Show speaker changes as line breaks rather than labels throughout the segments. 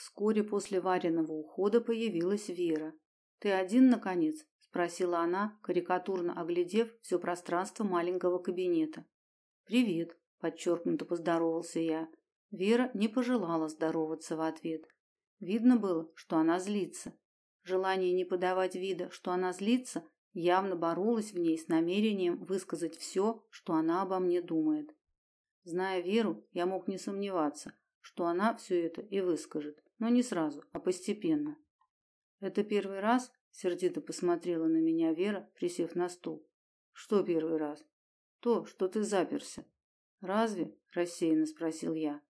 Вскоре после Вариного ухода появилась Вера. «Ты один, наконец?» – спросила она, карикатурно оглядев все пространство маленького кабинета. «Привет», – подчеркнуто поздоровался я. Вера не пожелала здороваться в ответ. Видно было, что она злится. Желание не подавать вида, что она злится, явно боролось в ней с намерением высказать все, что она обо мне думает. Зная Веру, я мог не сомневаться, что она все это и выскажет, но не сразу, а постепенно. Это первый раз, сердито посмотрела на меня Вера, присев на стул. Что первый раз? То, что ты заперся. Разве? рассеянно спросил я.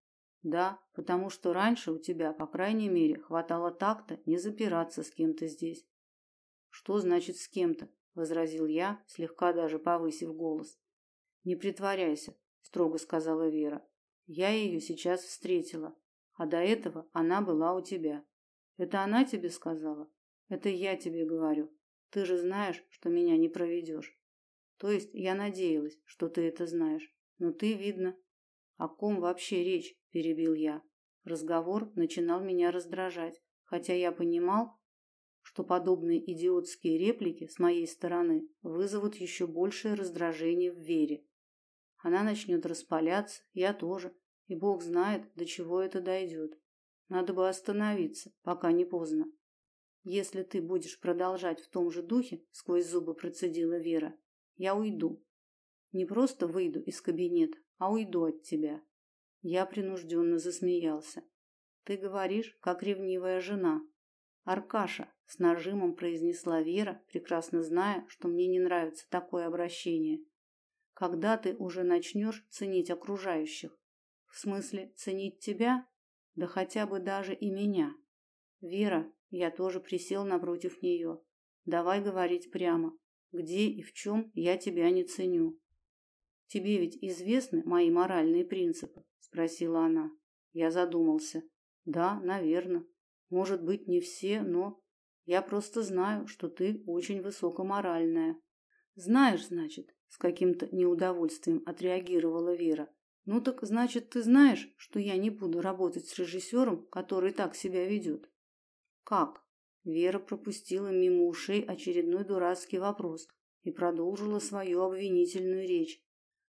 Да, потому что раньше у тебя, по крайней мере, хватало такта не запираться с кем-то здесь. Что значит с кем-то? возразил я, слегка даже повысив голос. Не притворяйся, строго сказала Вера. Я ее сейчас встретила, а до этого она была у тебя. Это она тебе сказала? Это я тебе говорю. Ты же знаешь, что меня не проведешь. То есть я надеялась, что ты это знаешь. Но ты, видно, о ком вообще речь, перебил я. Разговор начинал меня раздражать, хотя я понимал, что подобные идиотские реплики с моей стороны вызовут еще большее раздражение в Вере. Она начнет распаляться, я тоже, и Бог знает, до чего это дойдет. Надо бы остановиться, пока не поздно. Если ты будешь продолжать в том же духе, сквозь зубы процедила Вера, я уйду. Не просто выйду из кабинета, а уйду от тебя. Я принужденно засмеялся. Ты говоришь, как ревнивая жена. Аркаша, с нажимом произнесла Вера, прекрасно зная, что мне не нравится такое обращение. Когда ты уже начнешь ценить окружающих? В смысле, ценить тебя? Да хотя бы даже и меня. Вера, я тоже присел напротив нее. Давай говорить прямо. Где и в чем я тебя не ценю? Тебе ведь известны мои моральные принципы, спросила она. Я задумался. Да, наверное. Может быть, не все, но я просто знаю, что ты очень высокоморальная. Знаешь, значит, с каким-то неудовольствием отреагировала Вера. Ну так значит, ты знаешь, что я не буду работать с режиссером, который так себя ведет?» Как? Вера пропустила мимо ушей очередной дурацкий вопрос и продолжила свою обвинительную речь.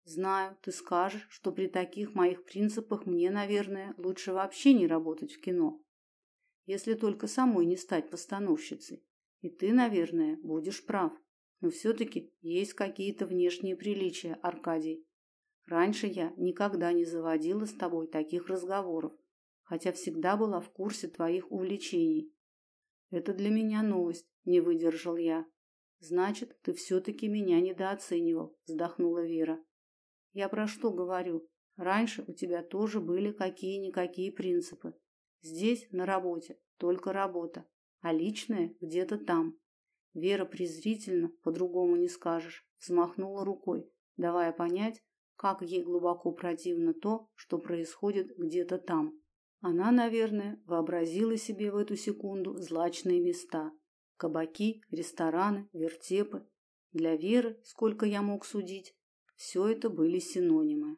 Знаю, ты скажешь, что при таких моих принципах мне, наверное, лучше вообще не работать в кино. Если только самой не стать постановщицей. И ты, наверное, будешь прав. Но все таки есть какие-то внешние приличия, Аркадий. Раньше я никогда не заводила с тобой таких разговоров, хотя всегда была в курсе твоих увлечений. Это для меня новость, не выдержал я. Значит, ты все таки меня недооценивал, вздохнула Вера. Я про что говорю? Раньше у тебя тоже были какие-никакие принципы. Здесь на работе только работа, а личное где-то там. Вера презрительно, по-другому не скажешь, взмахнула рукой, давая понять, как ей глубоко противно то, что происходит где-то там. Она, наверное, вообразила себе в эту секунду злачные места: кабаки, рестораны, вертепы. Для Веры, сколько я мог судить, все это были синонимы.